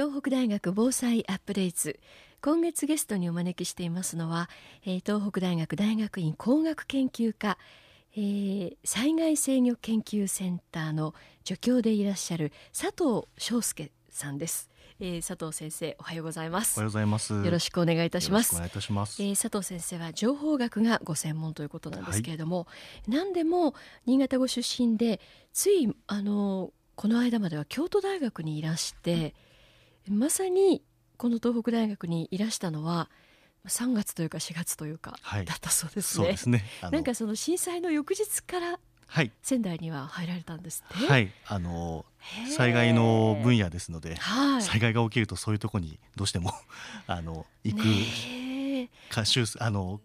東北大学防災アップデート。今月ゲストにお招きしていますのは、えー、東北大学大学院工学研究科、えー、災害制御研究センターの助教でいらっしゃる佐藤翔介さんです。えー、佐藤先生おはようございます。おはようございます。よろしくお願いいたします。お願いいたします、えー、佐藤先生は情報学がご専門ということなんですけれども、はい、何でも新潟ご出身でついあのこの間までは京都大学にいらして、うん、まさにこの東北大学にいらしたのは3月というか4月というか、だったそうですね。そうですね。なんかその震災の翌日からはい、仙台には入られたんですって？はい、あの災害の分野ですので、はい、災害が起きるとそういうところにどうしても あの行くかしゅあの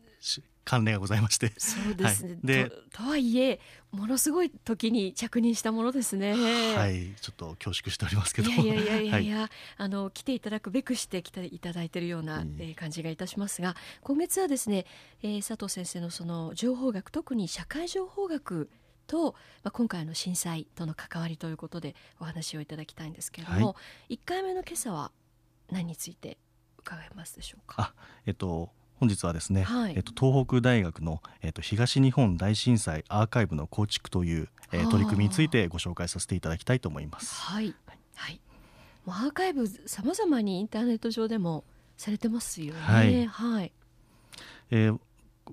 関連がございまして。そうですね、はい、でとはいえものすごい時に着任したものですね。はい。ちょっと恐縮しておりますけど。いやいやいやいやいや、はい、あの来ていただくべくして来ていただいているような、うん、えー、感じがいたしますが今月はですね、えー、佐藤先生のその情報学特に社会情報学と、まあ、今回の震災との関わりということでお話をいただきたいんですけれども、はい、1回目の今朝は何について伺いますでしょうか？えっと本日はですね、はい、えっと、東北大学の、えっと、東日本大震災アーカイブの構築という、えー、取り組みについてご紹介させていただきたいと思います。はい、はい、はい、アーカイブさまざまにインターネット上でもされてますよね。はい、はい、えー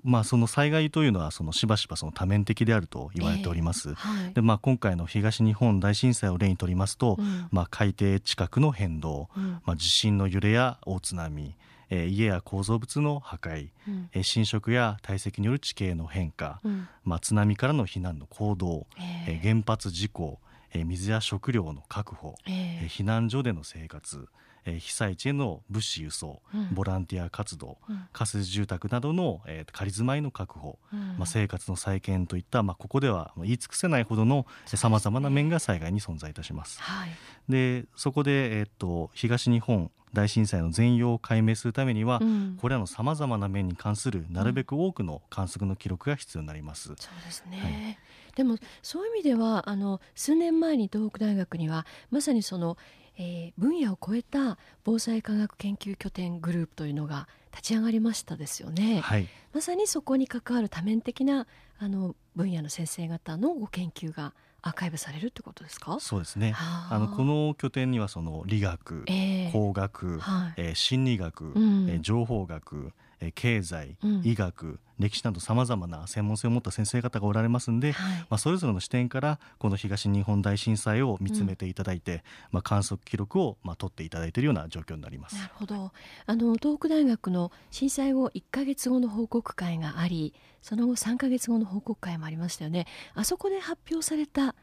まあ、その災害というのはそのしばしばその多面的であると言われております。えー。はい、でまあ、今回の東日本大震災を例にとりますと、うん、まあ、海底近くの変動、うん、まあ、地震の揺れや大津波、えー、家や構造物の破壊、うん、えー、浸食や堆積による地形の変化、うん、まあ、津波からの避難の行動、えー、原発事故、えー、水や食料の確保、えー、避難所での生活、えー、被災地への物資輸送、うん、ボランティア活動、うん、仮設住宅などの、えー、仮住まいの確保、うん、まあ、生活の再建といった、まあ、ここでは言い尽くせないほどのさまざまな面が災害に存在いたします。はい、でそこで、えー、っと東日本大震災の全容を解明するためには、うん、これらのさまざまな面に関するなるべく多くの観測の記録が必要になります。そうですね、はい、でもそういう意味ではあの数年前に東北大学にはまさにそのえー、分野を超えた防災科学研究拠点グループというのが立ち上がりましたですよね。はい、まさにそこに関わる多面的なあの分野の先生方のご研究がアーカイブされるってことですか？そうですね。あ。のこの拠点にはその理学、えー、工学、はい、えー、心理学、うん、えー、情報学経済、うん、医学歴史などさまざまな専門性を持った先生方がおられますんで、はい、まあ、それぞれの視点からこの東日本大震災を見つめていただいて、うん、まあ、観測記録をまあ取っていただいているような状況になります。なるほどあの東北大学の震災後1か月後の報告会がありその後3か月後の報告会もありましたよね。あそこで発表された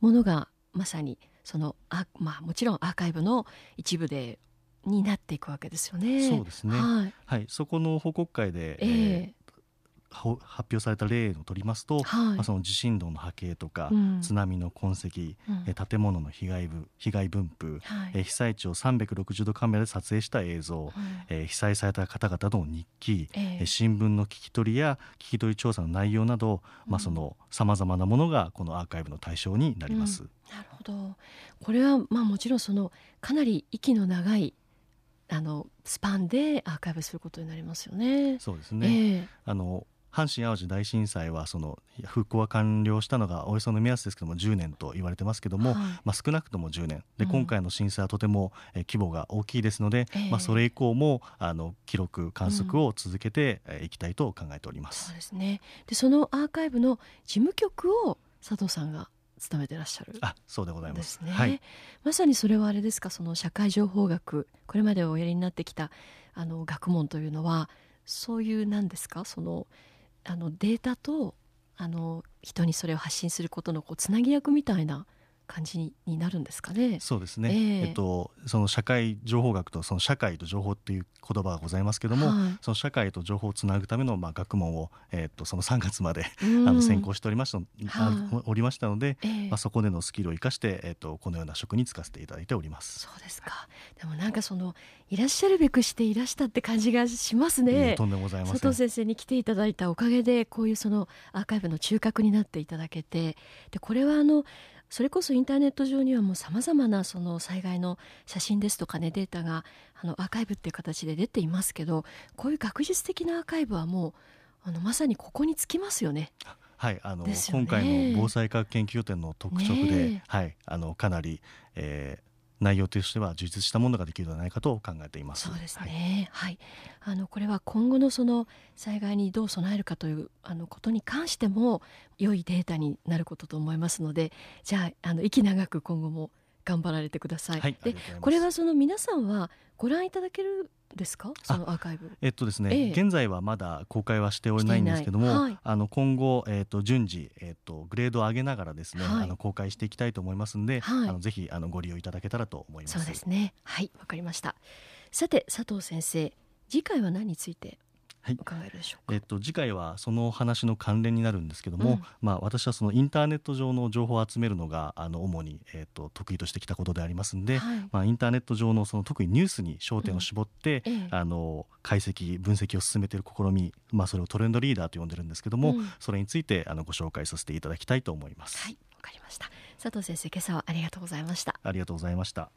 ものがまさにそのあ、まあ、もちろんアーカイブの一部でになっていくわけですよね。そうですね。はい、はい、そこの報告会で、えー、えー発表された例を取りますと、はい、まあ、その地震動の波形とか、うん、津波の痕跡、うん、建物の被害部被害分布、はい、え被災地を360度カメラで撮影した映像、え被災された方々の日記、えー、新聞の聞き取りや聞き取り調査の内容などさまざ、まなものがこのアーカイブの対象になります。なるほど。これはまあもちろんそのかなり息の長いあのスパンでアーカイブすることになりますよね。そうですね。えー、あの阪神・淡路大震災はその復興は完了したのがおよその目安ですけども10年と言われてますけども、はい、まあ、少なくとも10年。で、今回の震災はとても規模が大きいですので、えー、まあ、それ以降もあの記録観測を続けていきたいと考えております。そうですね。でそのアーカイブの事務局を佐藤さんが務めてらっしゃるあそうでございます、ね、はい、まさにそれはあれですか？その社会情報学これまでおやりになってきたあの学問というのはそういうなんですか？そのあのデータとあの人にそれを発信することのこうつなぎ役みたいな感じになるんですかね。そうですね。えー、えっとその社会情報学とその社会と情報っていう言葉がございますけども、はい、その社会と情報をつなぐためのまあ学問をえー、っとその3月まで、あの専攻しておりました、はおりましたので、えー、まあそこでのスキルを生かしてえー、っとこのような職に就かせていただいております。そうですか。でもなんかそのいらっしゃるべくしていらしたって感じがしますね。とんでもございません。佐藤先生に来ていただいたおかげでこういうそのアーカイブの中核になっていただけて、でこれはあのそれこそインターネット上にはもうさまざまなその災害の写真ですとかねデータがあのアーカイブっていう形で出ていますけどこういう学術的なアーカイブはもうあのまさにここにつきますよね。はい、あの、ね、今回の防災科学研究展の特色で、ね、はい、あのかなり、えー、内容としては充実したものができるのではないかと考えています。そうですね。はい、はい、あのこれは今後のその災害にどう備えるかというあのことに関しても良いデータになることと思いますので、じゃああの息長く今後も頑張られてください。はい、でこれはその皆さんはご覧いただけるですか？そのアーカイブ。えっとですね、ええ、現在はまだ公開はしておりないんですけども、はい、あの今後、えっと、順次、えっと、グレードを上げながらですね、はい、あの公開していきたいと思いますので、はい、あのぜひあのご利用いただけたらと思います。そうですね。はい。わかりました。さて佐藤先生次回は何についてはい、えっと、次回はその話の関連になるんですけども、うん、まあ、私はそのインターネット上の情報を集めるのがあの主に、えっと、得意としてきたことでありますんで、はい、まあ、インターネット上のその特にニュースに焦点を絞って、うん、あの解析分析を進めている試み、まあ、それをトレンドリーダーと呼んでるんですけども、うん、それについてあのご紹介させていただきたいと思います。はい、わかりました。佐藤先生今朝はありがとうございました。ありがとうございました